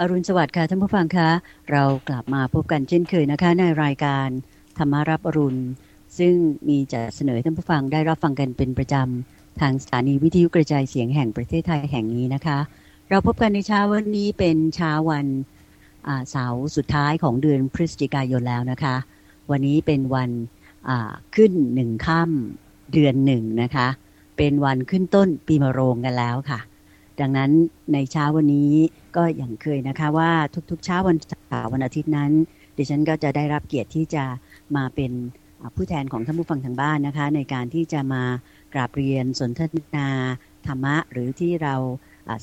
อรุณสวัสดิ์ค่ะท่านผู้ฟังคะ เรากลับมาพบกันเช่นเคยนะคะ ในรายการธรรมารับอรุณ ซึ่งมีจะเสนอท่านผู้ฟังได้รับฟังกันเป็นประจำ ทางสถานีวิทยุกระจายเสียงแห่งประเทศไทยแห่งนี้นะคะ เราพบกันในเช้าวันนี้เป็นเช้าวันเสาร์สุดท้ายของเดือนพฤศจิกายนแล้วนะคะ วันนี้เป็นวันขึ้นหนึ่งค่ำเดือนหนึ่งนะคะ เป็นวันขึ้นต้นปีมะโรงกันแล้วค่ะ ดังนั้นในเช้าวันนี้ ก็อย่างเคยนะคะว่าทุกๆเช้าวันเสาร์วันอาทิตย์นั้น ดิฉันก็จะได้รับเกียรติที่จะมาเป็นผู้แทนของท่านผู้ฟังทางบ้านนะคะ ในการที่จะมากราบเรียนสนทนาธรรมะ หรือที่เรา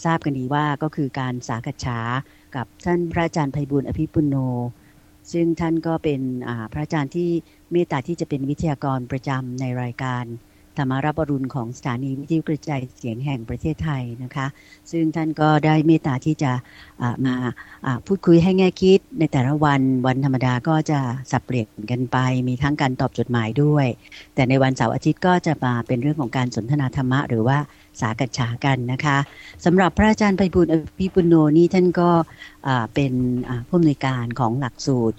ทราบกันดีว่าก็คือการสากัฉากับท่านพระอาจารย์ไพบุญอภิปุโน ซึ่งท่านก็เป็นพระอาจารย์ที่เมตตาที่จะเป็นวิทยากรประจำในรายการ ธรรมารับรุณของสถานีวิทยุกระจายเสียงแห่งประเทศไทยนะคะ ซึ่งท่านก็ได้เมตตาที่จะมาพูดคุยให้แง่คิดในแต่ละวันวันธรรมดาก็จะสับเปลี่ยนกันไป มีทั้งการตอบจดหมายด้วย แต่ในวันเสาร์อาทิตย์ก็จะมาเป็นเรื่องของการสนทนาธรรมะหรือว่าสากัจฉากันนะคะสำหรับพระอาจารย์ไพบุญอภิปุโนนี่ท่านก็เป็นผู้อำนวยการของหลักสูตร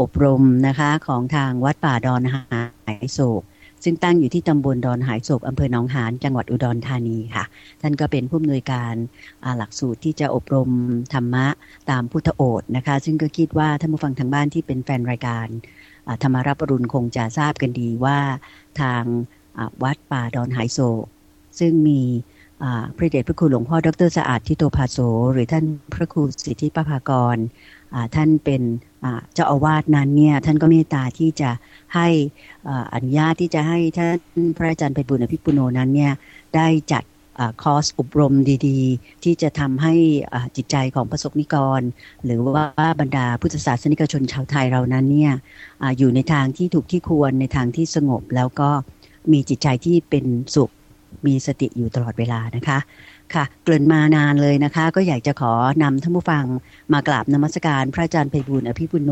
อบรมนะคะของทางวัดป่าดอนหายโศก ซึ่งตั้งอยู่ที่ตำบลดอนหายโศกอำเภอหนองหานจังหวัดอุดรธานีค่ะ ท่านก็เป็นผู้อำนวยการหลักสูตรที่จะอบรมธรรมะตามพุทธโอษนะคะ ซึ่งก็คิดว่าท่านผู้ฟังทางบ้านที่เป็นแฟนรายการธรรมารับปรุณคงจะทราบกันดีว่าทางวัดป่าดอนหายโศกซึ่งมีพระเดชพระคุณหลวงพ่อดรสะอาดทิโตภาโสหรือท่านพระครูสิทธิปภากร ท่านเป็นเจ้าอาวาสนั้นเนี่ยท่านก็เมตตาที่จะให้อนุญาตที่จะให้ท่านพระอาจารย์ไปบุญอภิปุโนนั้นเนี่ยได้จัดคอร์สอบรมดี ๆ ที่จะทำให้จิตใจของประสบนิกร หรือว่าบรรดาพุทธศาสนิกชนชาวไทยเรานั้นเนี่ยออยู่ในทางที่ถูกที่ควรในทางที่สงบแล้วก็มีจิตใจที่เป็นสุขมีสติอยู่ตลอดเวลานะคะ ค่ะ เกริ่นมานานเลยนะคะ ก็อยากจะขอนำท่านผู้ฟังมากราบนมัสการพระอาจารย์ไพบุญอภิปุโน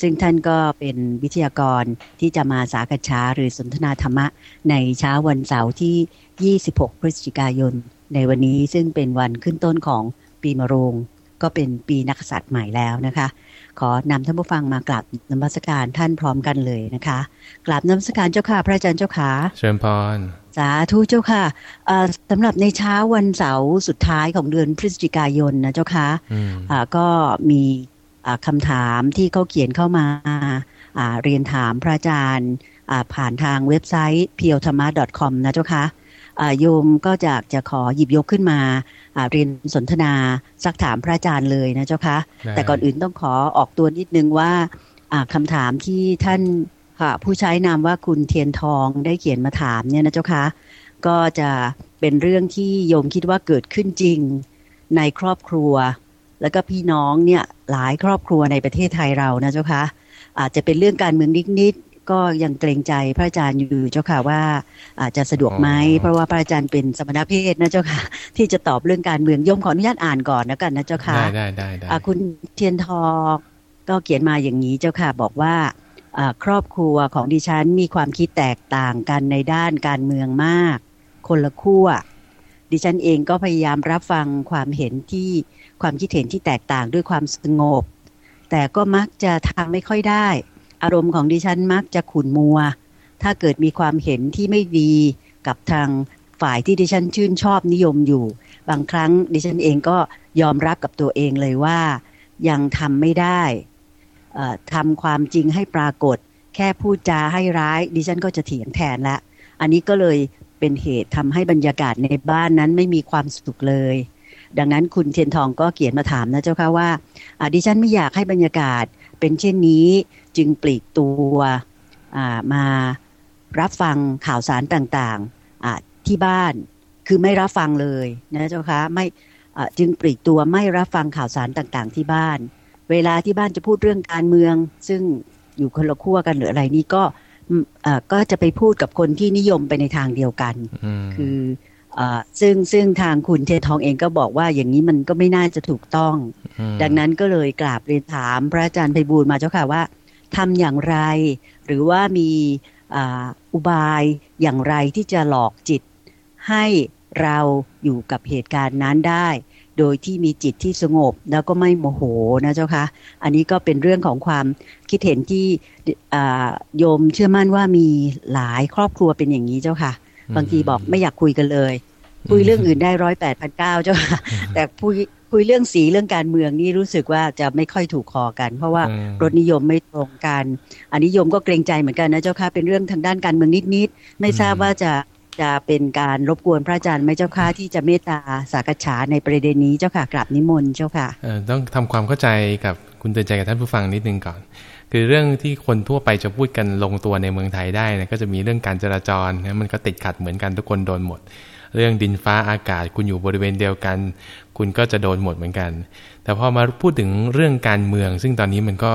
ซึ่งท่านก็เป็นวิทยากรที่จะมาสากัะชาหรือสนทนาธรรมะ ในเช้าวันเสาร์ที่ 26 พฤศจิกายน ในวันนี้ซึ่งเป็นวันขึ้นต้นของปีมะโรง ก็เป็นปีนักษัตริย์ใหม่แล้วนะคะ ขอนำท่านผู้ฟังมากราบนมัสการท่านพร้อมกันเลยนะคะกราบนมัสการเจ้าค่ะพระอาจารย์เจ้าค่ะเชิญพรสาธุเจ้าค่ะสำหรับในเช้าวันเสาร์สุดท้ายของเดือนพฤศจิกายนนะเจ้าค่ะก็มีคำถามที่เขาเขียนเข้ามาเรียนถามพระอาจารย์ผ่านทางเว็บไซต์ p i o t h a m a c o m นะเจ้าค่ะ โยมก็จะจะขอหยิบยกขึ้นมาเรียนสนทนาสักถามพระอาจารย์เลยนะเจ้าคะ แต่ก่อนอื่นต้องขอออกตัวนิดนึงว่าคำถามที่ท่านค่ะผู้ใช้นามว่าคุณเทียนทองได้เขียนมาถามเนี่ยนะเจ้าคะก็จะเป็นเรื่องที่โยมคิดว่าเกิดขึ้นจริงในครอบครัว แล้วก็พี่น้องเนี่ยหลายครอบครัวในประเทศไทยเรานะเจ้าคะอาจจะเป็นเรื่องการเมืองนิดๆ ก็ยังเกรงใจพระอาจารย์อยู่เจ้าค่ะว่า อาจจะสะดวกไหมเพราะว่าพระอาจารย์เป็นสมณเพศนะเจ้าค่ะ ที่จะตอบเรื่องการเมืองโยมขออนุญาตอ่านก่อนนะกันนะเจ้าค่ะได้ได้ได้คุณเทียนทองก็เขียนมาอย่างนี้เจ้าค่ะบอกว่าครอบครัวของดิฉันมีความคิดแตกต่างกันในด้านการเมืองมาก คนละขั้วดิฉันเองก็พยายามรับฟังความเห็นที่ความคิดเห็นที่แตกต่างด้วยความสงบ แต่ก็มักจะทำไม่ค่อยได้ อารมณ์ของดิฉันมักจะขุ่นมัว ถ้าเกิดมีความเห็นที่ไม่ดีกับทางฝ่ายที่ดิฉันชื่นชอบนิยมอยู่ บางครั้งดิฉันเองก็ยอมรับกับตัวเองเลยว่า ยังทำไม่ได้ทำความจริงให้ปรากฏ แค่พูดจาให้ร้าย ดิฉันก็จะเถียงแทนละ อันนี้ก็เลยเป็นเหตุทำให้บรรยากาศในบ้านนั้นไม่มีความสุขเลย ดังนั้นคุณเทียนทองก็เขียนมาถามนะเจ้าค่ะว่าดิฉันไม่อยากให้บรรยากาศเป็นเช่นนี้จึงปลีกตัวมารับฟังข่าวสารต่างๆที่บ้านคือไม่รับฟังเลยนะเจ้าคะไม่จึงปลีกตัวไม่รับฟังข่าวสารต่างๆ ที่บ้าน เวลาที่บ้านจะพูดเรื่องการเมือง ซึ่งอยู่คนละขั้วกันหรืออะไรนี่ก็ก็จะไปพูดกับคนที่นิยมไปในทางเดียวกัน คืออซึ่งซึ่งทางคุณเททองเองก็บอกว่าอย่างนี้มันก็ไม่น่าจะถูกต้อง ดังนั้นก็เลยกราบเรียนถามพระอาจารย์ไพบูลมาเจ้าค่ะว่า ทำอย่างไร หรือว่ามีอุบายอย่างไรที่จะหลอกจิต ให้เราอยู่กับเหตุการณ์นั้นได้ โดยที่มีจิตที่สงบแล้วก็ไม่โมโหนะเจ้าคะอันนี้ก็เป็นเรื่องของความคิดเห็นที่โยมเชื่อมั่นว่ามีหลายครอบครัวเป็นอย่างนี้เจ้าค่ะ บางทีบอกไม่อยากคุยกันเลย คุยเรื่องอื่นได้ร้อยแปดพันเก้าเจ้าค่ะ แต่คุย คุยเรื่องสีเรื่องการเมืองนี่รู้สึกว่าจะไม่ค่อยถูกคอกัน เพราะว่ารสนิยมไม่ตรงกันอันนิยมก็เกรงใจเหมือนกันนะเจ้าค่ะเป็นเรื่องทางด้านการเมืองนิดๆไม่ทราบว่าจะจะเป็นการรบกวนพระอาจารย์ไหมเจ้าค่ะที่จะเมตตาสักษาในประเด็นนี้เจ้าค่ะกราบนิมนต์เจ้าค่ะต้องทำความเข้าใจกับคุณเตือนใจกับท่านผู้ฟังนิดนึงก่อน คือเรื่องที่คนทั่วไปจะพูดกันลงตัวในเมืองไทยได้นะก็จะมีเรื่องการจราจรนะมันก็ติดขัดเหมือนกันทุกคนโดนหมด เรื่องดินฟ้าอากาศ คุณอยู่บริเวณเดียวกัน คุณก็จะโดนหมดเหมือนกัน แต่พอมาพูดถึงเรื่องการเมือง ซึ่งตอนนี้มันก็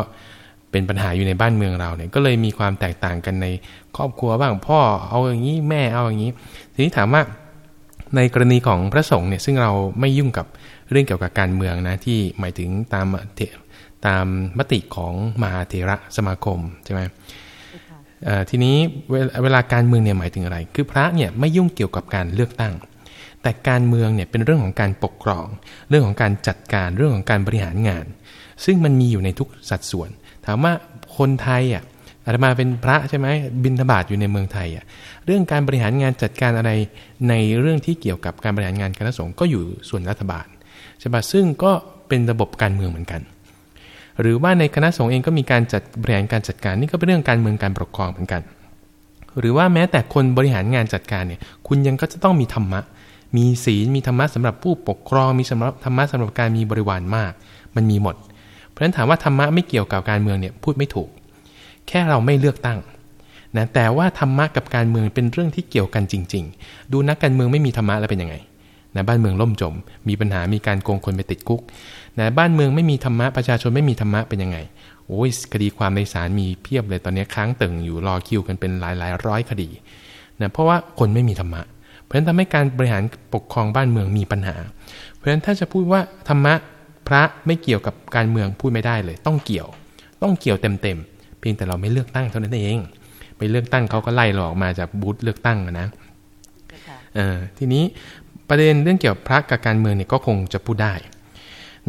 เป็นปัญหาอยู่ในบ้านเมืองเราเนี่ยก็เลยมีความแตกต่างกันในครอบครัวบ้างพ่อเอาอย่างนี้แม่เอาอย่างนี้ ทีนี้ถามว่าในกรณีของพระสงฆ์เนี่ยซึ่งเราไม่ยุ่งกับเรื่องเกี่ยวกับการเมืองนะที่หมายถึงตามตามมติของมหาเถระสมาคมใช่ไหม ทีนี้เวลาการเมืองเนี่ยหมายถึงอะไร คือพระเนี่ยไม่ยุ่งเกี่ยวกับการเลือกตั้ง แต่การเมืองเนี่ยเป็นเรื่องของการปกครอง เรื่องของการจัดการเรื่องของการบริหารงาน ซึ่งมันมีอยู่ในทุกสัดส่วน ถามว่าคนไทยอะอาตมาเป็นพระใช่ไหมบินธบาตอยู่ในเมืองไทยอะเรื่องการบริหารงานจัดการอะไรในเรื่องที่เกี่ยวกับการบริหารงานคณะสงฆ์ก็อยู่ส่วนรัฐบาลใช่ปะซึ่งก็เป็นระบบการเมืองเหมือนกัน หรือว่าในคณะสงฆ์เองก็มีการจัดบริหารการจัดการนี่ก็เป็นเรื่องการเมืองการปกครองเหมือนกัน หรือว่าแม้แต่คนบริหารงานจัดการเนี่ยคุณยังก็จะต้องมีธรรมะ มีศีลมีธรรมะสำหรับผู้ปกครอง มีสำหรับธรรมะสำหรับการมีบริวารมาก มันมีหมด เพราะฉะนั้นถามว่าธรรมะไม่เกี่ยวกับการเมืองเนี่ยพูดไม่ถูก แค่เราไม่เลือกตั้งนะแต่ว่าธรรมะกับการเมืองเป็นเรื่องที่เกี่ยวกันจริง ๆ ดูนักการเมืองไม่มีธรรมะแล้วเป็นยังไงนะบ้านเมืองล่มจม มีปัญหามีการโกงคนไปติดคุก นะบ้านเมืองไม่มีธรรมะประชาชนไม่มีธรรมะเป็นยังไงโอ้ยคดีความในศาลมีเพียบเลยตอนนี้ค้างตึงอยู่รอคิวกันเป็นหลายหลายร้อยคดีนะเพราะว่าคนไม่มีธรรมะ เพราะฉะนั้นทำให้การบริหารปกครองบ้านเมืองมีปัญหา เพราะฉะนั้นถ้าจะพูดว่าธรรมะพระไม่เกี่ยวกับการเมืองพูดไม่ได้เลย ต้องเกี่ยว ต้องเกี่ยวเต็มๆเพียงแต่เราไม่เลือกตั้งเท่านั้นเองไปเลือกตั้งเขาก็ไล่เราออกมาจากบูธเลือกตั้งนะเออทีนี้ประเด็นเรื่องเกี่ยวกับพระกับการเมืองเนี่ยก็คงจะพูดได้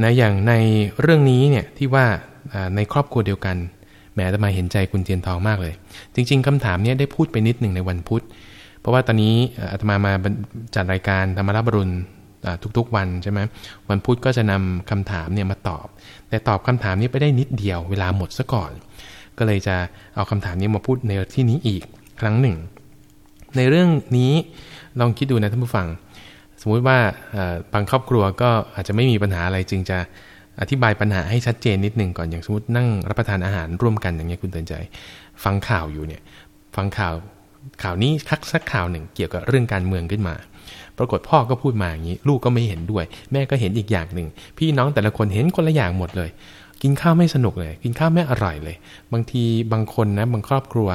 นะอย่างในเรื่องนี้เนี่ยที่ว่าในครอบครัวเดียวกันแหมจะมาเห็นใจคุณเทียนทองมากเลย จริง ๆคำถามนี้ได้พูดไปนิดหนึ่งในวันพุธ เพราะว่าตอนนี้อาตมามาจัดรายการธรรมรับรุณทุกๆวันใช่ไหมวันพุธก็จะนำคำถามเนี่ยมาตอบ แต่ตอบคำถามนี้ไปได้นิดเดียวเวลาหมดซะก่อน ก็เลยจะเอาคำถามนี้มาพูดในที่นี้อีกครั้งหนึ่ง ในเรื่องนี้ลองคิดดูนะท่านผู้ฟัง สมมุติว่าบางครอบครัวก็อาจจะไม่มีปัญหาอะไรจึงจะอธิบายปัญหาให้ชัดเจนนิดหนึ่งก่อนอย่างสมมตินั่งรับประทานอาหารร่วมกันอย่างเงี้ยคุณเตือนใจ ฟังข่าวอยู่เนี่ยฟังข่าวข่าวนี้คักสักข่าวหนึ่งเกี่ยวกับเรื่องการเมืองขึ้นมา ปรากฏพ่อก็พูดมาอย่างนี้ ลูกก็ไม่เห็นด้วย แม่ก็เห็นอีกอย่างหนึ่งพี่น้องแต่ละคนเห็นคนละอย่างหมดเลย กินข้าวไม่สนุกเลย กินข้าวไม่อร่อยเลย บางทีบางคนนะบางครอบครัว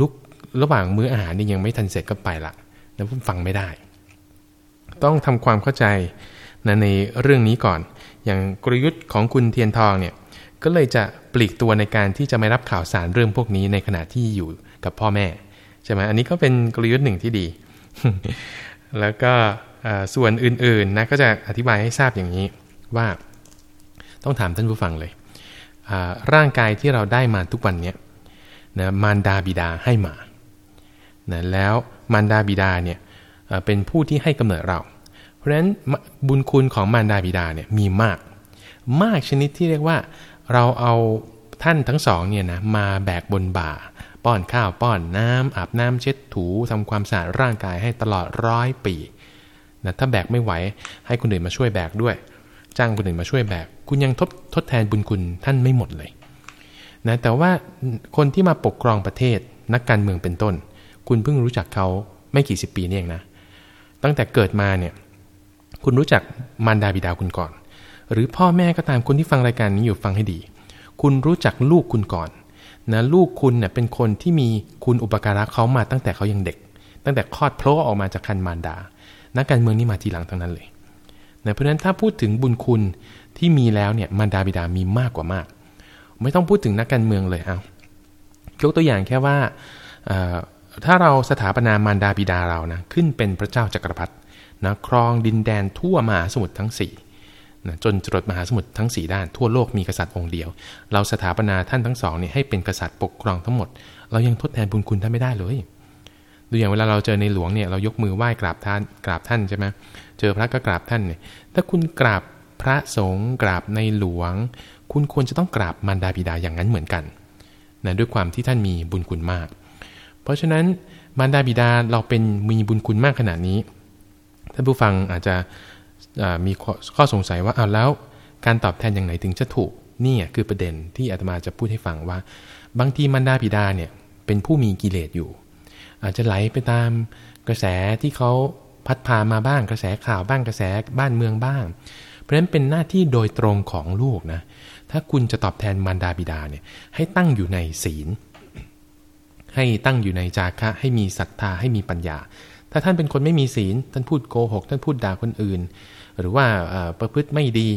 ลุกระหว่างมื้ออาหารนี่ยังไม่ทันเสร็จก็ไปละแล้วฟังไม่ได้ ต้องทำความเข้าใจนะในเรื่องนี้ก่อน อย่างกลยุทธ์ของคุณเทียนทองเนี่ยก็เลยจะปลีกตัวในการที่จะไม่รับข่าวสารเรื่องพวกนี้ในขณะที่อยู่กับพ่อแม่ใช่ไหมอันนี้ก็เป็นกลยุทธ์หนึ่งที่ดี แล้วก็ส่วนอื่นๆนะก็จะอธิบายให้ทราบอย่างนี้ว่าต้องถามท่านผู้ฟังเลย ร่างกายที่เราได้มาทุกวันเนี้นะมารดาบิดาให้มานะแล้วมารดาบิดาเนี่ย เป็นผู้ที่ให้กำเนิดเรา เพราะฉะนั้นบุญคุณของมารดาบิดาเนี่ยมีมาก มากชนิดที่เรียกว่า เราเอาท่านทั้งสองเนี่ยนะมาแบกบนบ่า ป้อนข้าวป้อนน้ำอาบน้ำเช็ดถูทำความสะอาดร่างกายให้ตลอดร้อยปีนะถ้าแบกไม่ไหวให้คนอื่นมาช่วยแบกด้วย จ้างคนอื่นมาช่วยแบก คุณยังทดทดแทนบุญคุณท่านไม่หมดเลยนะแต่ว่าคนที่มาปกครองประเทศนักการเมืองเป็นต้น คุณเพิ่งรู้จักเขาไม่กี่สิบปีนี่เองนะ ตั้งแต่เกิดมาเนี่ยคุณรู้จักมารดาบิดาคุณก่อน หรือพ่อแม่ก็ตามคนที่ฟังรายการนี้อยู่ฟังให้ดี คุณรู้จักลูกคุณก่อนนะลูกคุณเนะ่ยเป็นคนที่มีคุณอุปการะเขามาตั้งแต่เขายังเด็ก ตั้งแต่คลอดโผล่ออกมาจากคันมารดา นักการเมืองนี่มาทีหลังทั้งนั้นเลยนะเพราะฉะนั้นถ้าพูดถึงบุญคุณที่มีแล้วเนี่ยมารดาบิดามีมากกว่ามาก ไม่ต้องพูดถึงนักการเมืองเลยเอายกตัวอย่างแค่ว่า ถ้าเราสถาปนามารดาบิดาเรานะขึ้นเป็นพระเจ้าจักรพรรดินะครองดินแดนทั่วมหาสมุทรทั้ง4นะจนจรดมหาสมุทรทั้ง 4 ด้าน ทั่วโลกมีกษัตริย์องค์เดียว เราสถาปนาท่านทั้งสองเนี่ยให้เป็นกษัตริย์ปกครองทั้งหมด เรายังทดแทนบุญคุณท่านไม่ได้เลยดูอย่างเวลาเราเจอในหลวงเนี่ยเรายกมือไหว้กราบท่านกราบท่านใช่ไหมเจอพระก็กราบท่านเนี่ยถ้าคุณกราบพระสงฆ์กราบในหลวง คุณควรจะต้องกราบมารดาบิดาอย่างนั้นเหมือนกันนะด้วยความที่ท่านมีบุญคุณมาก เพราะฉะนั้นมารดาบิดาเราเป็นมีบุญคุณมากขนาดนี้ท่านผู้ฟังอาจจะมีข้อสงสัยว่าเอาแล้วการตอบแทนอย่างไหนถึงจะถูกนี่คือประเด็นที่อาตมาจะพูดให้ฟังว่า บางทีมารดาบิดาเนี่ยเป็นผู้มีกิเลสอยู่ อาจจะไหลไปตามกระแสที่เขาพัดพามาบ้างกระแสข่าวบ้างกระแสบ้านเมืองบ้าง เพราะฉะนั้นเป็นหน้าที่โดยตรงของลูกนะถ้าคุณจะตอบแทนมารดาบิดาเนี่ยให้ตั้งอยู่ในศีล ให้ตั้งอยู่ในจาคะให้มีศรัทธาให้มีปัญญา ถ้าท่านเป็นคนไม่มีศีล ท่านพูดโกหก ท่านพูดด่าคนอื่น หรือว่าประพฤติไม่ดี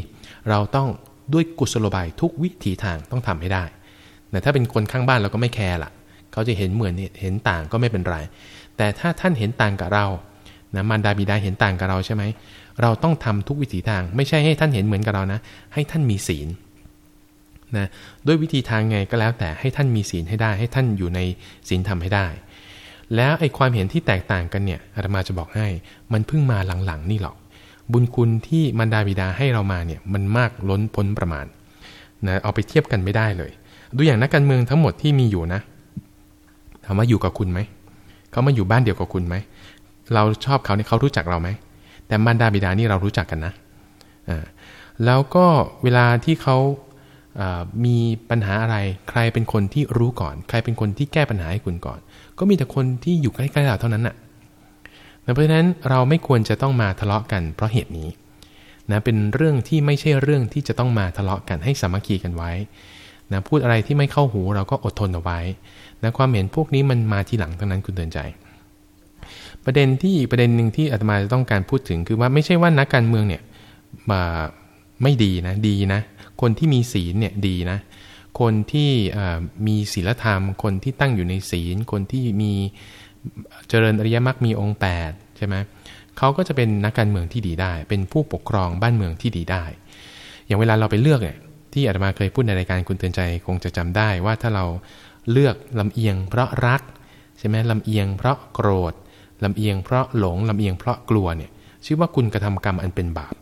เราต้องด้วยกุศโลบายทุกวิถีทางต้องทำให้ได้แต่ถ้าเป็นคนข้างบ้านเราก็ไม่แคร์ละเขาจะเห็นเหมือนเห็นต่างก็ไม่เป็นไร แต่ถ้าท่านเห็นต่างกับเรานะมารดาบิดาเห็นต่างกับเราใช่ไหม เราต้องทำทุกวิถีทาง ไม่ใช่ให้ท่านเห็นเหมือนกับเรานะ ให้ท่านมีศีล นะด้วยวิธีทางไงก็แล้วแต่ให้ท่านมีศีลให้ได้ ให้ท่านอยู่ในศีลทำให้ได้ แล้วไอ้ความเห็นที่แตกต่างกันเนี่ยอาตมาจะบอกให้มันเพิ่งมาหลังๆนี่หรอก บุญคุณที่มารดาบิดาให้เรามาเนี่ยมันมากล้นพ้นประมาณนะเอาไปเทียบกันไม่ได้เลย ดูอย่างนักการเมืองทั้งหมดที่มีอยู่นะถามว่าอยู่กับคุณไหมเขามาอยู่บ้านเดียวกับคุณไหมเราชอบเขาเนี่ยเขารู้จักเราไหมแต่มารดาบิดานี่เรารู้จักกันนะอ่าแล้วก็เวลาที่เขา มีปัญหาอะไร ใครเป็นคนที่รู้ก่อน ใครเป็นคนที่แก้ปัญหาให้คุณก่อน ก็มีแต่คนที่อยู่ใกล้ๆเราเท่านั้นน่ะเพราะฉะนั้นเราไม่ควรจะต้องมาทะเลาะกันเพราะเหตุนี้นะเป็นเรื่องที่ไม่ใช่เรื่องที่จะต้องมาทะเลาะกันให้สามัคคีกันไว้นะพูดอะไรที่ไม่เข้าหูเราก็อดทนเอาไว้นะความเห็นพวกนี้มันมาทีหลังทั้งนั้นคุณเตือนใจ ประเด็นที่ประเด็นหนึ่งที่อาตมาจะต้องการพูดถึงคือว่าไม่ใช่ว่านักการเมืองเนี่ยมาไม่ดีนะดีนะ คนที่มีศีลเนี่ยดีนะ คนที่มีศีลธรรม คนที่ตั้งอยู่ในศีล คนที่มีเจริญอริยมรรคมีองค์8ใช่ไหมเขาก็จะเป็นนักการเมืองที่ดีได้ เป็นผู้ปกครองบ้านเมืองที่ดีได้ อย่างเวลาเราไปเลือกเนี่ยที่อาตมาเคยพูดในรายการคุณเตือนใจคงจะจำได้ว่าถ้าเราเลือกลำเอียงเพราะรักใช่ไหมลำเอียงเพราะโกรธลำเอียงเพราะหลงลำเอียงเพราะกลัวเนี่ยชื่อว่าคุณกระทำกรรมอันเป็นบาป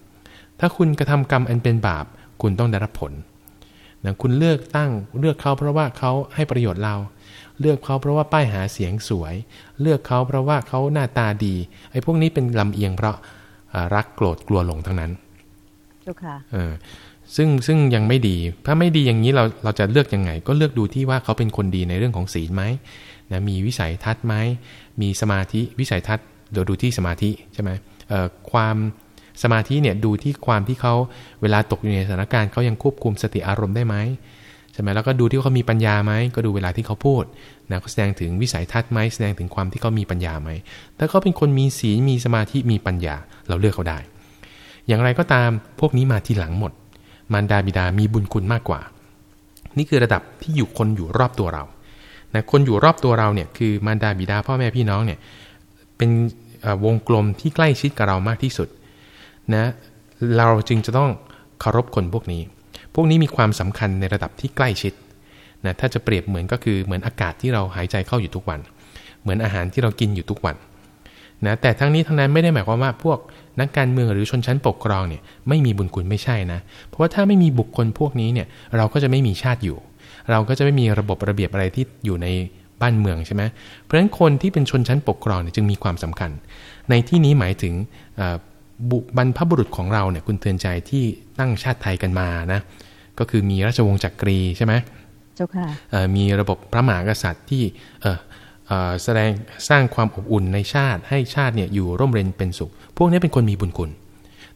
ถ้าคุณกระทำกรรมอันเป็นบาป คุณต้องได้รับผลนะคุณเลือกตั้งเลือกเขาเพราะว่าเขาให้ประโยชน์เรา เลือกเขาเพราะว่าป้ายหาเสียงสวย เลือกเขาเพราะว่าเขาหน้าตาดีไอ้พวกนี้เป็นลำเอียงเพราะรักโกรธกลัวหลงทั้งนั้นเจ้าค่ะเออซึ่งซึ่งยังไม่ดี ถ้าไม่ดีอย่างนี้เราเราจะเลือกยังไง ก็เลือกดูที่ว่าเขาเป็นคนดีในเรื่องของศีลไหมนะมีวิสัยทัศน์ไหมมีสมาธิวิสัยทัศน์เดี๋ยวดูที่สมาธิใช่ไหมความ สมาธิเนี่ยดูที่ความที่เขาเวลาตกอยู่ในสถานการณ์เขายังควบคุมสติอารมณ์ได้ไหมใช่ไหมแล้วก็ดูที่เขามีปัญญาไหมก็ดูเวลาที่เขาพูดนะเขาแสดงถึงวิสัยทัศน์ไหมแสดงถึงความที่เขามีปัญญาไหมถ้าเขาเป็นคนมีศีลมีสมาธิมีปัญญาเราเลือกเขาได้ อย่างไรก็ตามพวกนี้มาทีหลังหมด มารดาบิดามีบุญคุณมากกว่า นี่คือระดับที่อยู่คนอยู่รอบตัวเรานะคนอยู่รอบตัวเราเนี่ยคือมารดาบิดาพ่อแม่พี่น้องเนี่ยเป็นวงกลมที่ใกล้ชิดกับเรามากที่สุด นะเราจึงจะต้องเคารพคนพวกนี้ พวกนี้มีความสำคัญในระดับที่ใกล้ชิดนะถ้าจะเปรียบเหมือนก็คือเหมือนอากาศที่เราหายใจเข้าอยู่ทุกวัน เหมือนอาหารที่เรากินอยู่ทุกวันนะแต่ทั้งนี้ทั้งนั้นไม่ได้หมายความว่าพวกนักการเมืองหรือชนชั้นปกครองเนี่ยไม่มีบุญคุณไม่ใช่นะ เพราะว่าถ้าไม่มีบุคคลพวกนี้เนี่ยเราก็จะไม่มีชาติอยู่ เราก็จะไม่มีระบบระเบียบอะไรที่อยู่ในบ้านเมืองใช่ไหมเพราะฉะนั้นคนที่เป็นชนชั้นปกครองเนี่ยจึงมีความสำคัญ ในที่นี้หมายถึง บุบรรพบุรุษของเราเนี่ยคุณเตือนใจที่ตั้งชาติไทยกันมานะ ก็คือมีราชวงศ์จักรีใช่ไหมเจ้าค่ะมีระบบพระมหากษัตริย์ที่แสดงสร้างความอบอุ่นในชาติให้ชาติเนี่ยอยู่ร่มเย็นเป็นสุข พวกนี้เป็นคนมีบุญคุณ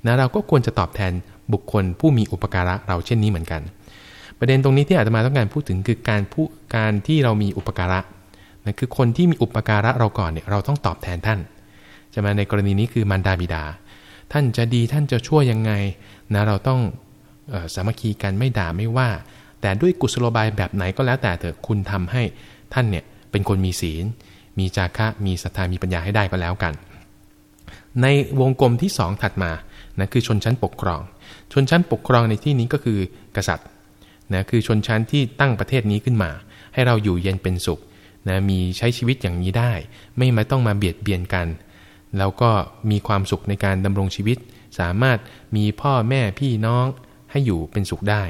นะเราก็ควรจะตอบแทนบุคคลผู้มีอุปการะเราเช่นนี้เหมือนกัน ประเด็นตรงนี้ที่อาจจะมาต้องการพูดถึงคือการผู้การที่เรามีอุปการะนะคือคนที่มีอุปการะเราก่อนเนี่ยเราต้องตอบแทนท่านจะมาในกรณีนี้คือมารดาบิดา ท่านจะดีท่านจะชั่วยังไงนะเราต้องสามัคคีกันไม่ด่าไม่ว่า แต่ด้วยกุศโลบายแบบไหนก็แล้วแต่เถอะคุณทำให้ท่านเนี่ยเป็นคนมีศีล มีจาคะมีศรัทธามีปัญญาให้ได้ก็แล้วกัน ในวงกลมที่สองถัดมานะคือชนชั้นปกครอง ชนชั้นปกครองในที่นี้ก็คือกษัตริย์นะคือชนชั้นที่ตั้งประเทศนี้ขึ้นมา ให้เราอยู่เย็นเป็นสุขนะมีใช้ชีวิตอย่างนี้ได้ ไม่มาต้องมาเบียดเบียนกัน แล้วก็มีความสุขในการดำรงชีวิต สามารถมีพ่อแม่พี่น้องให้อยู่เป็นสุขได้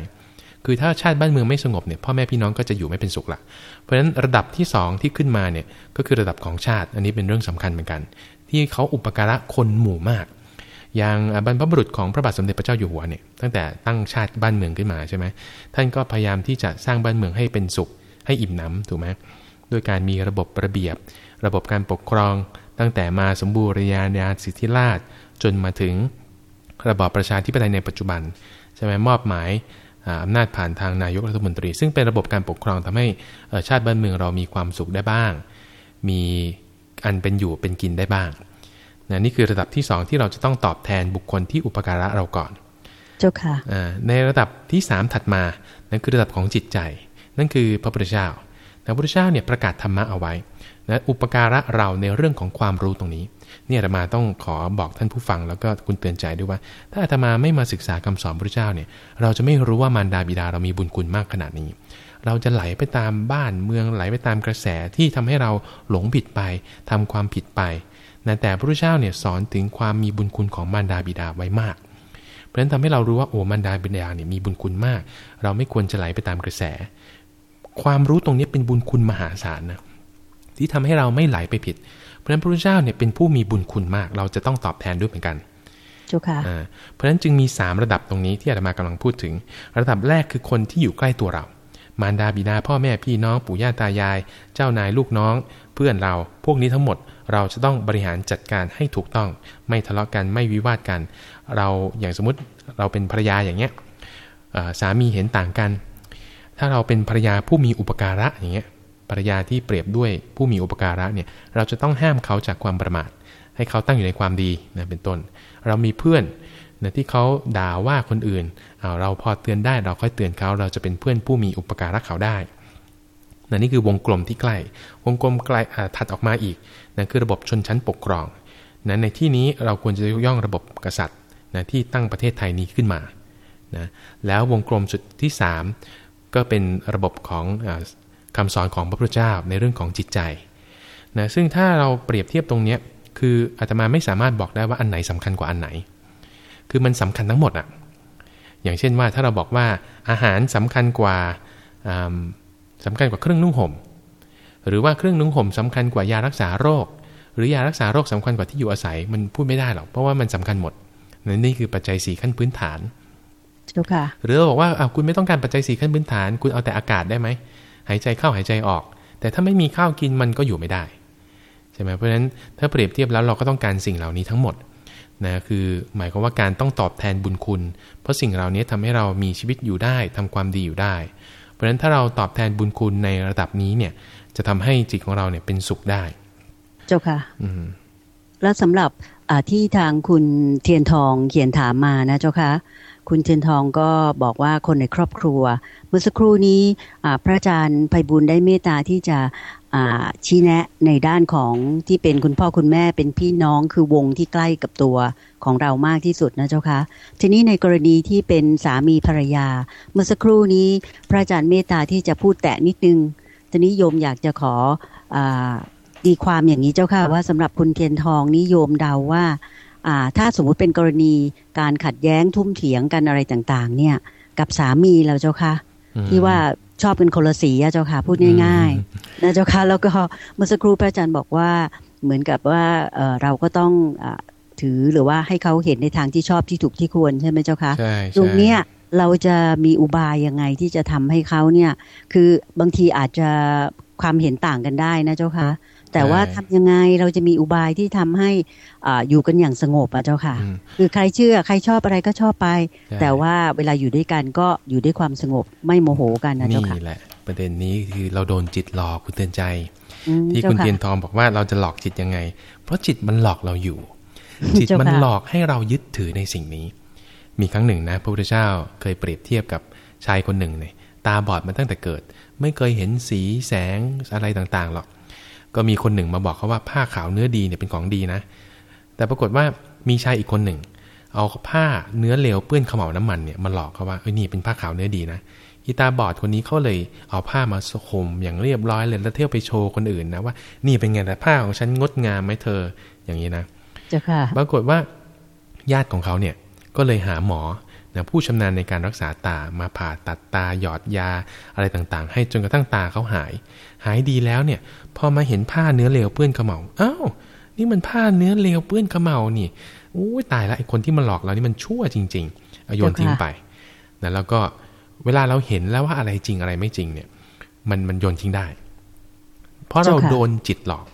คือถ้าชาติบ้านเมืองไม่สงบเนี่ยพ่อแม่พี่น้องก็จะอยู่ไม่เป็นสุขละเพราะฉะนั้นระดับที่สองที่ขึ้นมาเนี่ยก็คือระดับของชาติ อันนี้เป็นเรื่องสำคัญเหมือนกัน ที่เขาอุปการะคนหมู่มาก อย่างบรรพบุรุษของพระบาทสมเด็จพระเจ้าอยู่หัวเนี่ยตั้งแต่ตั้งชาติบ้านเมืองขึ้นมาใช่ไหมท่านก็พยายามที่จะสร้างบ้านเมืองให้เป็นสุขให้อิ่มหนำถูกไหมด้วยการมีระบบระเบียบ ระบบการปกครอง ตั้งแต่มาสมบูรณาญาสิทธิราชจนมาถึงระบอบประชาธิปไตยในปัจจุบันใช่ไหมมอบหมายอำนาจผ่านทางนายกรัฐมนตรี ซึ่งเป็นระบบการปกครองทำให้ชาติบ้านเมืองเรามีความสุขได้บ้าง มีอันเป็นอยู่เป็นกินได้บ้างนะนี่คือระดับที่สองที่เราจะต้องตอบแทนบุคคลที่อุปการะเราก่อน เจ้าค่ะในระดับที่สามถัดมานั่นคือระดับของจิตใจ นั่นคือพระพุทธเจ้าพระพุทธเจ้าเนี่ยประกาศธรรมะเอาไว้ นะอุปการะเราในเรื่องของความรู้ตรงนี้ เนี่ยอาตมาต้องขอบอกท่านผู้ฟังแล้วก็คุณเตือนใจด้วยว่า ถ้าอาตมาไม่มาศึกษาคำสอนพระเจ้าเนี่ย เราจะไม่รู้ว่ามารดาบิดาเรามีบุญคุณมากขนาดนี้ เราจะไหลไปตามบ้านเมืองไหลไปตามกระแสที่ทำให้เราหลงผิดไปทำความผิดไปนะแต่พระเจ้าเนี่ยสอนถึงความมีบุญคุณของมารดาบิดาไว้มากเพราะฉะนั้นทำให้เรารู้ว่าโอ้มารดาบิดาเนี่ยมีบุญคุณมาก เราไม่ควรจะไหลไปตามกระแส ความรู้ตรงนี้เป็นบุญคุณมหาศาลนะ ที่ทำให้เราไม่ไหลไปผิด เพราะฉะนั้นพระพุทธเจ้าเนี่ยเป็นผู้มีบุญคุณมาก เราจะต้องตอบแทนด้วยเหมือนกันจุค่ะเพราะฉะนั้นจึงมี 3 ระดับตรงนี้ที่อาตมากำลังพูดถึง ระดับแรกคือคนที่อยู่ใกล้ตัวเรา มารดาบิดาพ่อแม่พี่น้องปู่ย่าตายาย เจ้านายลูกน้อง เพื่อนเราพวกนี้ทั้งหมดเราจะต้องบริหารจัดการให้ถูกต้อง ไม่ทะเลาะกันไม่วิวาทกัน เราอย่างสมมติเราเป็นภรรยาอย่างเงี้ยสามีเห็นต่างกัน ถ้าเราเป็นภรรยาผู้มีอุปการะอย่างเงี้ย ภรรยาที่เปรียบด้วยผู้มีอุปการะเนี่ยเราจะต้องห้ามเขาจากความประมาท ให้เขาตั้งอยู่ในความดีนะเป็นต้น เรามีเพื่อนนะที่เขาด่าว่าคนอื่นเอาเราพอเตือนได้เราค่อยเตือนเขาเราจะเป็นเพื่อนผู้มีอุปการะเขาได้นะนี่คือวงกลมที่ใกล้ วงกลมไกลถัดออกมาอีกนะคือระบบชนชั้นปกครองนะในที่นี้เราควรจะยกย่องระบบกษัตริย์นะที่ตั้งประเทศไทยนี้ขึ้นมานะแล้ววงกลมสุดที่ 3 ก็เป็นระบบของ คำสอนของพระพุทธเจ้าในเรื่องของจิตใจนะซึ่งถ้าเราเปรียบเทียบตรงนี้คืออาตมาไม่สามารถบอกได้ว่าอันไหนสำคัญกว่าอันไหน คือมันสำคัญทั้งหมดอะอย่างเช่นว่าถ้าเราบอกว่าอาหารสำคัญกว่าสำคัญกว่าเครื่องนุ่งห่ม หรือว่าเครื่องนุ่งห่มสำคัญกว่ายารักษาโรค หรือยารักษาโรคสำคัญกว่าที่อยู่อาศัยมันพูดไม่ได้หรอกเพราะว่ามันสำคัญหมดนี่คือปัจจัยสี่ขั้นพื้นฐานหรือบอกว่าอ้าวคุณไม่ต้องการปัจจัยสี่ขั้นพื้นฐาน คุณเอาแต่อากาศได้ไหม หายใจเข้าหายใจออก แต่ถ้าไม่มีข้าวกินมันก็อยู่ไม่ได้ใช่ไหมเพราะฉะนั้นถ้าเปรียบเทียบแล้วเราก็ต้องการสิ่งเหล่านี้ทั้งหมดนะคือหมายความว่าการต้องตอบแทนบุญคุณ เพราะสิ่งเหล่านี้ทำให้เรามีชีวิตอยู่ได้ทำความดีอยู่ได้ เพราะฉะนั้นถ้าเราตอบแทนบุญคุณในระดับนี้เนี่ยจะทำให้จิตของเราเนี่ยเป็นสุขได้ เจ้าค่ะ อืแล้วสำหรับที่ทางคุณเทียนทองเขียนถามมานะเจ้าค่ะ คุณเทียนทองก็บอกว่าคนในครอบครัว เมื่อสักครู่นี้พระอาจารย์ไพบุญได้เมตตาที่จะชี้แนะในด้านของที่เป็นคุณพ่อคุณแม่เป็นพี่น้องคือวงที่ใกล้กับตัวของเรามากที่สุดนะเจ้าคะทีนี้ในกรณีที่เป็นสามีภรรยา เมื่อสักครู่นี้พระอาจารย์เมตตาที่จะพูดแตะนิดนึงทีนี้โยมอยากจะขออดีความอย่างนี้เจ้าค่ะว่าสำหรับคุณเทียนทองนิโยมเดาว่า ถ้าสมมุติเป็นกรณีการขัดแย้งทุ่มเถียงกันอะไรต่างๆ เนี่ย กับสามีเราเจ้าค่ะ ที่ว่าชอบเป็นคนละสีเจ้าค่ะพูดง่ายๆนะเจ้าค่ะแล้วก็เมื่อสักครู่พระอาจารย์บอกว่าเหมือนกับว่าเราก็ต้องถือหรือว่าให้เขาเห็นในทางที่ชอบที่ถูกที่ควรใช่ไหมเจ้าค่ะตรงเนี้ยเราจะมีอุบายยังไงที่จะทำให้เขาเนี่ย คือบางทีอาจจะความเห็นต่างกันได้นะเจ้าค่ะ แต่ว่าทำยังไงเราจะมีอุบายที่ทำให้ออยู่กันอย่างสงบอะเจ้าค่ะ คือใครเชื่อใครชอบอะไรก็ชอบไป แต่ว่าเวลาอยู่ด้วยกันก็อยู่ด้วยความสงบไม่โมโหกันนะเจ้าค่ะนี่แหละประเด็นนี้คือเราโดนจิตหลอกคุณเตือนใจ ที่คุณเทียนทองบอกว่าเราจะหลอกจิตยังไง เพราะจิตมันหลอกเราอยู่ จิตมันหลอกให้เรายึดถือในสิ่งนี้ มีครั้งหนึ่งนะพระพุทธเจ้าเคยเปรียบเทียบกับชายคนหนึ่งเนี่ยตาบอดมาตั้งแต่เกิด ไม่เคยเห็นสีแสงอะไรต่างๆหรอก ก็มีคนหนึ่งมาบอกเขาว่าผ้าขาวเนื้อดีเนี่ยเป็นของดีนะ แต่ปรากฏว่ามีชายอีกคนหนึ่ง เอาผ้าเนื้อเหลวเปื้อนขมเหลาน้ำมันเนี่ยมาหลอกเขาว่าเอ้ยนี่เป็นผ้าขาวเนื้อดีนะอีตาบอดคนนี้เขาเลยเอาผ้ามาสคมอย่างเรียบร้อยเลยแล้วเที่ยวไปโชว์คนอื่นนะว่านี่เป็นไงแต่ผ้าของฉันงดงามไหมเธออย่างนี้นะเจ้าค่ะปรากฏว่าญาติของเขาเนี่ยก็เลยหาหมอ นะผู้ชำนาญในการรักษาตามาผ่าตัดตาหยอดยาอะไรต่างๆ ให้จนกระทั่งตาเขาหาย หายดีแล้วเนี่ยพอมาเห็นผ้าเนื้อเลวเปื้อนขมเหลาอ้าวนี่มันผ้าเนื้อเลวเปื้อนขมเหลานี่โอ้ตายละไอคนที่มาหลอกเรานี่มันชั่วจริงๆเอาโยนทิ้งไปนะแล้วก็เวลาเราเห็นแล้วว่าอะไรจริงอะไรไม่จริงเนี่ย มันมันโยนทิ้งได้ เพราะเราโดนจิตหลอก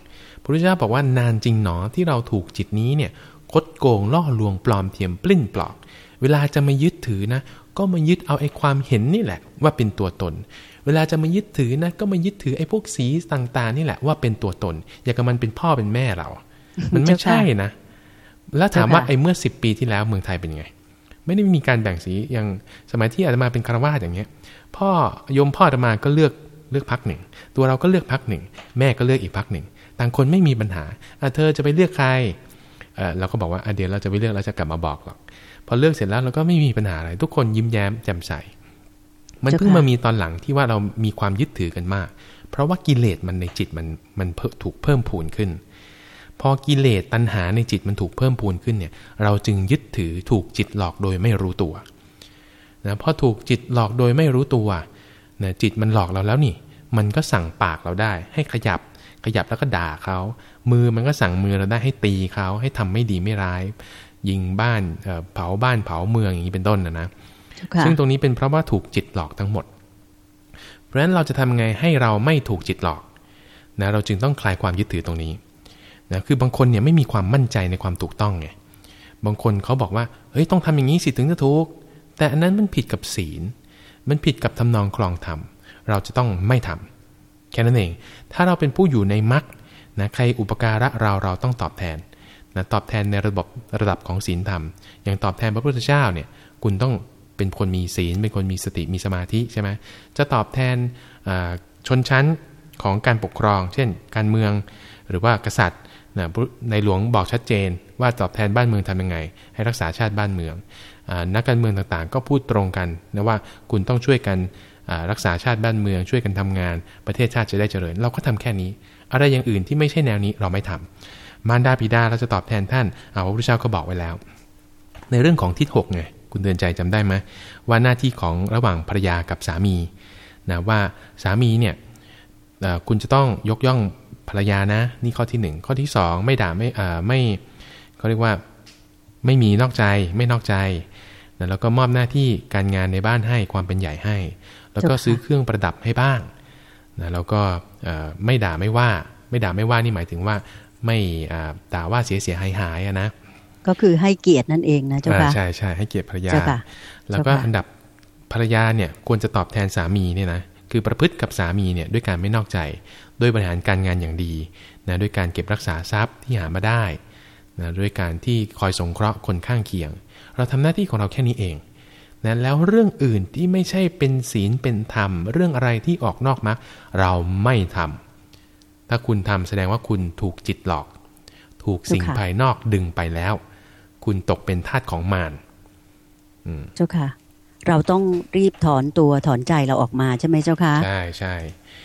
พระพุทธเจ้าบอกว่านานจริงหนอที่เราถูกจิตนี้เนี่ยคดโกงล่อลวงปลอมเทียมปลิ้นปลอก เวลาจะมายึดถือนะ ก็มายึดเอาไอ้ความเห็นนี่แหละ ว่าเป็นตัวตน เวลาจะมายึดถือนะ ก็มายึดถือไอ้พวกสีต่างๆ นี่แหละว่าเป็นตัวตน อย่างกับมันเป็นพ่อเป็นแม่เรา มันไม่ใช่นะ แล้วถามว่าไอ้เมื่อสิบปีที่แล้วเมืองไทยเป็นยังไง ไม่ได้มีการแบ่งสีอย่างสมัยที่อาตมาเป็นคารวาสอย่างเงี้ย พ่อยมพ่ออาตมาก็เลือกเลือกพักหนึ่ง ตัวเราก็เลือกพักหนึ่ง แม่ก็เลือกอีกพักหนึ่ง ต่างคนไม่มีปัญหาเธอจะไปเลือกใครเเราก็บอกว่าเดี๋ยวเราจะไปเลือกเราจะกลับมาบอกหรอก พอเลือกเสร็จแล้วเราก็ไม่มีปัญหาอะไร ทุกคนยิ้มแย้มแจ่มใส มันเพิ่งมามีตอนหลังที่ว่าเรามีความยึดถือกันมาก เพราะว่ากิเลสมันในจิตมันมันถูกเพิ่มพูนขึ้น พอกิเลสตัณหาในจิตมันถูกเพิ่มพูนขึ้นเนี่ย เราจึงยึดถือถูกจิตหลอกโดยไม่รู้ตัวนะพอถูกจิตหลอกโดยไม่รู้ตัวนะจิตมันหลอกเราแล้วนี่ มันก็สั่งปากเราได้ ให้ขยับ ขยับแล้วก็ด่าเขา มือมันก็สั่งมือเราได้ให้ตีเขา ให้ทำไม่ดีไม่ร้าย ยิงบ้านเผาบ้านเผาเมืองอย่างนี้เป็นต้นนะนะซึ่งตรงนี้เป็นเพราะว่าถูกจิตหลอกทั้งหมด เพราะฉะนั้นเราจะทำไงให้เราไม่ถูกจิตหลอกนะเราจึงต้องคลายความยึดถือตรงนี้นะคือบางคนเนี่ยไม่มีความมั่นใจในความถูกต้องไงบางคนเขาบอกว่าเฮ้ยต้องทำอย่างนี้สิถึงจะถูก แต่อันนั้นมันผิดกับศีล มันผิดกับทำนองคลองธรรมเราจะต้องไม่ทำแค่นั้นเอง ถ้าเราเป็นผู้อยู่ในมรรคนะใครอุปการะเราเราต้องตอบแทน นะตอบแทนในระบบระดับของศีลธรรม อย่างตอบแทนพระพุทธเจ้าเนี่ยคุณต้องเป็นคนมีศีล เป็นคนมีสติมีสมาธิใช่ไหมจะตอบแทนชนชั้นของการปกครอง เช่น การเมืองหรือว่ากษัตริย์นะในหลวงบอกชัดเจน ว่าตอบแทนบ้านเมืองทำยังไง ให้รักษาชาติบ้านเมืองนักการเมืองต่างๆ ก็พูดตรงกันนะว่าคุณต้องช่วยกันรักษาชาติบ้านเมือง ช่วยกันทำงาน ประเทศชาติจะได้เจริญ เราก็ทำแค่นี้ อะไรอย่างอื่นที่ไม่ใช่แนวนี้เราไม่ทำ มารดาบิดาเราจะตอบแทนท่านเอาพระพุทธเจ้าก็บอกไว้แล้ว ในเรื่องของทิศหกไงคุณเตือนใจจำได้ไหมว่าหน้าที่ของระหว่างภรรยากับสามีนะว่าสามีเนี่ยคุณจะต้องยกย่องภรรยานะ นี่ข้อที่หนึ่งข้อที่สองไม่ด่าไม่ไม่เขาเรียกว่าไม่มีนอกใจไม่นอกใจนะแล้วก็มอบหน้าที่การงานในบ้านให้ความเป็นใหญ่ให้ แล้วก็ซื้อเครื่องประดับให้บ้างนะแล้วก็ไม่ด่าไม่ว่า ไม่ด่าไม่ว่านี่หมายถึงว่า ไม่ด่าว่าเสียเสียหายหายนะก็คือให้เกียรตินั่นเองนะเจ้าค่ะใช่ใช่ให้เกียรติภรรยาแล้วก็อันดับภรรยาเนี่ยควรจะตอบแทนสามีเนี่ยนะคือประพฤติกับสามีเนี่ยด้วยการไม่นอกใจด้วยบริหารการงานอย่างดีนะด้วยการเก็บรักษาทรัพย์ที่หามาได้นะด้วยการที่คอยสงเคราะห์คนข้างเคียง เราทำหน้าที่ของเราแค่นี้เองนะแล้วเรื่องอื่นที่ไม่ใช่เป็นศีลเป็นธรรม เรื่องอะไรที่ออกนอกมรรคเราไม่ทำ ถ้าคุณทำแสดงว่าคุณถูกจิตหลอก ถูกสิ่งภายนอกดึงไปแล้ว คุณตกเป็นทาสของมารเจ้าค่ะ เราต้องรีบถอนตัวถอนใจเราออกมาใช่ไหมเจ้าค่ะใช่ใช่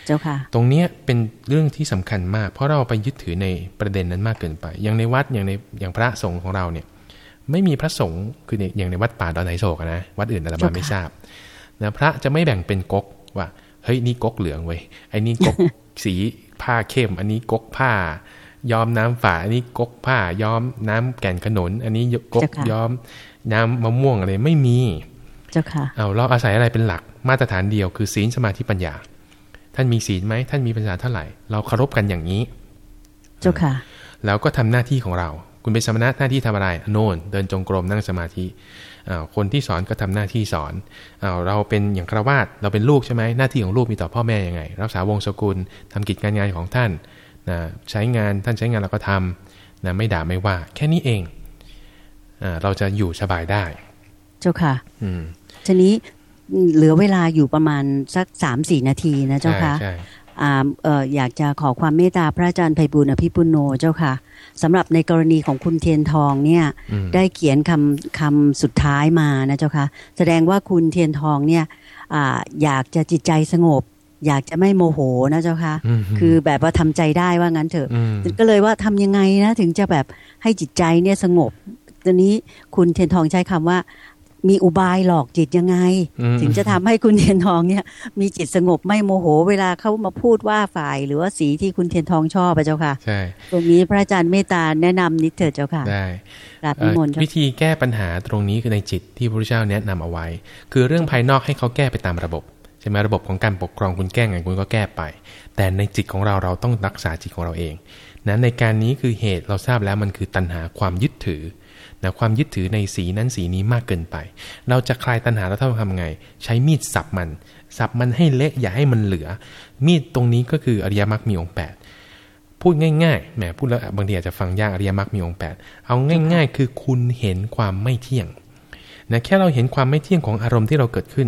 เจ้าค่ะ ตรงเนี้ยเป็นเรื่องที่สำคัญมาก เพราะเราไปยึดถือในประเด็นนั้นมากเกินไป อย่างในวัดอย่างในอย่างพระสงฆ์ของเราเนี่ย ไม่มีพระสงฆ์คืออย่างในวัดป่าดอนไหนโศกนะวัดอื่นอาตมาไม่ทราบนะพระจะไม่แบ่งเป็นก๊กว่าเฮ้ยนี่ก๊กเหลืองเว้ยไอ้นี่ก๊กสี ผ้าเข้ม อันนี้ก๊กผ้ายอมน้ำฝาอันนี้ก๊กผ้ายอมน้ำแก่นขนุน อันนี้ก๊กยอมน้ำมะม่วงอะไรไม่มี เจ้าค่ะ เอาเราอาศัยอะไรเป็นหลักมาตรฐานเดียวคือศีลสมาธิปัญญา ท่านมีศีลไหมท่านมีปัญญาเท่าไหร่ เราเคารพกันอย่างนี้ เจ้าค่ะแล้วก็ทำหน้าที่ของเรา คุณเป็นสมณะหน้าที่ทำอะไร โน่น เดินจงกรมนั่งสมาธิ คนที่สอนก็ทำหน้าที่สอนเเราเป็นอย่างครวาสเราเป็นลูกใช่ไหมหน้าที่ของลูกมีต่อพ่อแม่ยังไง รักษาวงศกุลทำกิจการงานของท่านนะใช้งานท่านใช้งานเราก็ทำนะไม่ด่าไม่ว่า แค่นี้เองอเราจะอยู่สบายได้ เจ้าค่ะอืมทีนี้เหลือเวลาอยู่ประมาณสักสามสี่นาทีนะเจ้าค่ะ อ่าเอออยากจะขอความเมตตาพระอาจารย์ไพบุญอภิปุโนเจ้าค่ะสำหรับในกรณีของคุณเทียนทองเนี่ยอืมได้เขียนคำคำสุดท้ายมานะเจ้าค่ะแสดงว่าคุณเทียนทองเนี่ยอ่าอยากจะจิตใจสงบ อยากจะไม่โมโหนะเจ้าค่ะอืมคือแบบว่าทำใจได้ว่างั้นเถอะอืมก็เลยว่าทำยังไงนะถึงจะแบบให้จิตใจเนี่ยสงบตอนนี้คุณเทียนทองใช้คำว่า มีอุบายหลอกจิตยังไงอืมถึงจะทำให้คุณเทียนทองเนี่ย มีจิตสงบไม่โมโห เวลาเขามาพูดว่าฝ่ายหรือว่าสีที่คุณเทียนทองชอบอะเจ้าค่ะใช่ตรงนี้พระอาจารย์เมตตาแนะนำนิดเถิดเจ้าค่ะได้กราบเอ่นิอมนต์เจ้าวิธีแก้ปัญหาตรงนี้คือในจิตที่พระพุทธเจ้าแนะนำเอาไว้ คือเรื่องภายนอกให้เขาแก้ไปตามระบบใช่ไหมระบบของการปกครองคุณแก้ไงคุณก็แก้ไป แต่ในจิตของเราเราต้องรักษาจิตของเราเองนะในการนี้คือเหตุเราทราบแล้วมันคือตัณหาความยึดถือ นะความยึดถือในสีนั้นสีนี้มากเกินไป เราจะคลายตัณหาเราต้องทำไง ใช้มีดสับมัน สับมันให้เละอย่าให้มันเหลือ มีดตรงนี้ก็คืออริยมรรคมีองค์แปดพูดง่ายๆแหมพูดแล้วบางทีอาจจะฟังยากอริยมรรคมีองค์แปดเอาง่าย ๆ คือคุณเห็นความไม่เที่ยงนะแค่เราเห็นความไม่เที่ยงของอารมณ์ที่เราเกิดขึ้น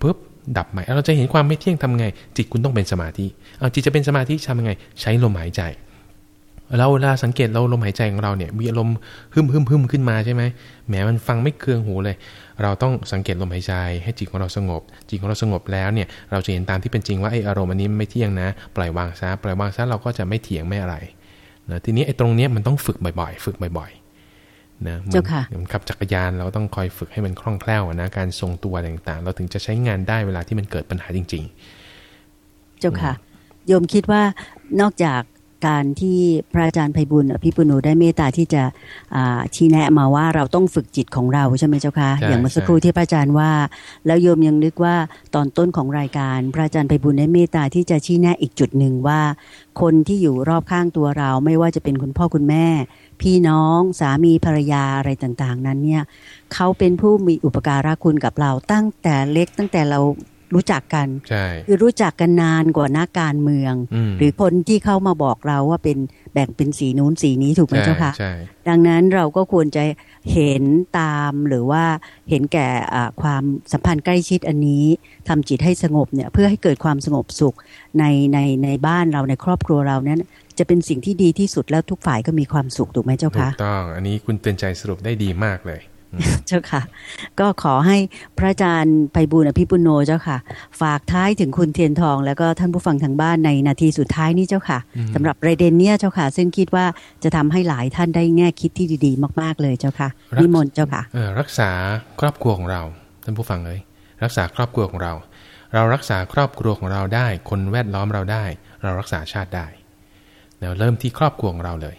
ปุ๊บดับใหม่เราจะเห็นความไม่เที่ยงทำไง จิตคุณต้องเป็นสมาธิเอาจิตจะเป็นสมาธิทำยังไง ใช้ลมหายใจ เราเวลาสังเกตเราลมหายใจของเราเนี่ยมีอารมณ์ฮึมฮึมฮึมขึ้นมาใช่ไหมแหมมันฟังไม่เคืองหูเลย เราต้องสังเกตลมหายใจให้จิตของเราสงบ จิตของเราสงบแล้วเนี่ยเราจะเห็นตามที่เป็นจริงว่าไอ้อารมณ์อันนี้ไม่เที่ยงนะ ปล่อยวางซะปล่อยวางซะเราก็จะไม่เถียงไม่อะไรนะทีนี้ไอ้ตรงเนี้ยมันต้องฝึกบ่อยๆ ฝึกบ่อยๆนะหมือนเจ้าค่ะเหมือนขับจักรยานเราต้องคอยฝึกให้มันคล่องแคล่วอะนะการทรงตัวอะไรต่างๆ เราถึงจะใช้งานได้เวลาที่มันเกิดปัญหาจริงเจ้าค่ะโยมคิดว่านอกจาก การที่พระอาจารย์ไพบุญอภิปุโนได้เมตตาที่จะอ่าชี้แนะมาว่าเราต้องฝึกจิตของเราใช่ไหมเจ้าคะใช่อย่างเมื่อสักครู่ที่พระอาจารย์ว่า แล้วโยมยังนึกว่าตอนต้นของรายการ พระอาจารย์ไพบุญได้เมตตาที่จะชี้แนะอีกจุดหนึ่งว่า คนที่อยู่รอบข้างตัวเรา ไม่ว่าจะเป็นคุณพ่อคุณแม่ พี่น้องสามีภรรยาอะไรต่างๆ นั้นเนี่ยเขาเป็นผู้มีอุปการะคุณกับเราตั้งแต่เล็กตั้งแต่เรา รู้จักกันๆใช่คือรู้จักกันนานกว่านักการเมืองอืมหรือคนที่เข้ามาบอกเราว่าเป็นแบ่งเป็นสีนู้นสีนี้ถูกไหมเจ้าค่ะใช่ดังนั้นเราก็ควรจะเห็นตามหรือว่าเห็นแก่อ่าความสัมพันธ์ใกล้ชิดอันนี้ทำจิตให้สงบเนี่ยเพื่อให้เกิดความสงบสุขในในในบ้านเราในครอบครัวเรานั้นจะเป็นสิ่งที่ดีที่สุดแล้วทุกฝ่ายก็มีความสุขถูกไหมเจ้าถูคะกต้องอันนี้คุณเตือนใจสรุปได้ดีมากเลย เจ้าค่ะ ก็ขอให้พระอาจารย์ไพบูลย์อภิปุโนเจ้าค่ะ ฝากท้ายถึงคุณเทียนทอง แล้วก็ท่านผู้ฟังทางบ้านในนาทีสุดท้ายนี้เจ้าค่ะอืมสำหรับประเด็นเนี้ยเจ้าค่ะ ซึ่งคิดว่าจะทำให้หลายท่านได้แง่คิดที่ดีๆ มาก ๆเลยเจ้าค่ะนิมนต์เจ้าค่ะเออรักษาครอบครัวของเรา ท่านผู้ฟังเลยรักษาครอบครัวของเรา เรารักษาครอบครัวของเราได้ คนแวดล้อมเราได้ เรารักษาชาติได้เดี๋ยวเริ่มที่ครอบครัวของเราเลย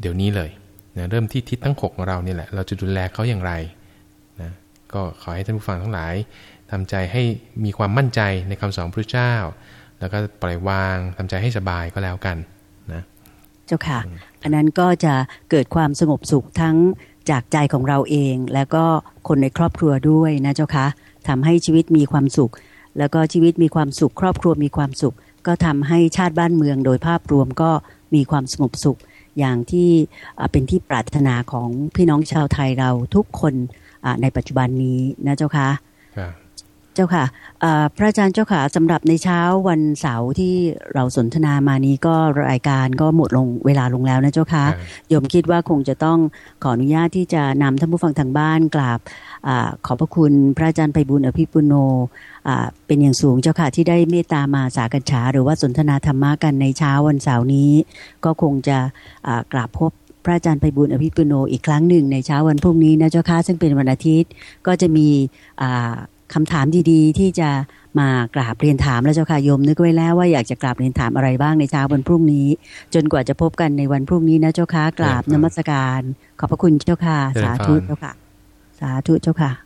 เดี๋ยวนี้เลย นะเริ่มที่ทิศทั้งหกของเรานี่แหละ เราจะดูแลเขาอย่างไรนะก็ขอให้ท่านผู้ฟังทั้งหลายทำใจให้มีความมั่นใจในคำสอนพระเจ้า แล้วก็ปล่อยวางทำใจให้สบายก็แล้วกันนะเจ้าค่ะ อันนั้นก็จะเกิดความสงบสุขทั้งจากใจของเราเอง แล้วก็คนในครอบครัวด้วยนะเจ้าค่ะทำให้ชีวิตมีความสุข แล้วก็ชีวิตมีความสุข ครอบครัวมีความสุข ก็ทำให้ชาติบ้านเมืองโดยภาพรวมก็มีความสงบสุข อย่างที่เป็นที่ปรารถนาของพี่น้องชาวไทยเราทุกคนในปัจจุบันนี้นะเจ้าค่ะ เจ้าค่ะเอ่อพระอาจารย์เจ้าค่ะสำหรับในเช้าวันเสาร์ที่เราสนทนามานี้ก็รายการก็หมดลงเวลาลงแล้วนะเจ้าค่ะครับโยมคิดว่าคงจะต้องขออนุญาตที่จะนำท่านผู้ฟังทางบ้านกราบอาขอบพระคุณพระอาจารย์ไพบุญอภิปุโนอ่าเป็นอย่างสูงเจ้าค่ะที่ได้เมตตามาสากัญชา หรือว่าสนทนาธรรมะกันในเช้าวันเสาร์นี้ ก็คงจะอ่ากราบพบพระอาจารย์ไพบุญอภิปุโนอีกครั้งหนึ่งในเช้าวันพรุ่งนี้นะเจ้าค่ะซึ่งเป็นวันอาทิตย์ก็จะมีอ่า คำถามดีๆ ที่จะมากราบเรียนถามแล้วเจ้าค่ะโยมนึกไว้แล้วว่าอยากจะกราบเรียนถามอะไรบ้างในเช้าวันพรุ่งนี้ จนกว่าจะพบกันในวันพรุ่งนี้นะเจ้าค่ะกราบนมัสการ ขอบพระคุณเจ้าค่ะ สาธุเจ้าค่ะ สาธุเจ้าค่ะ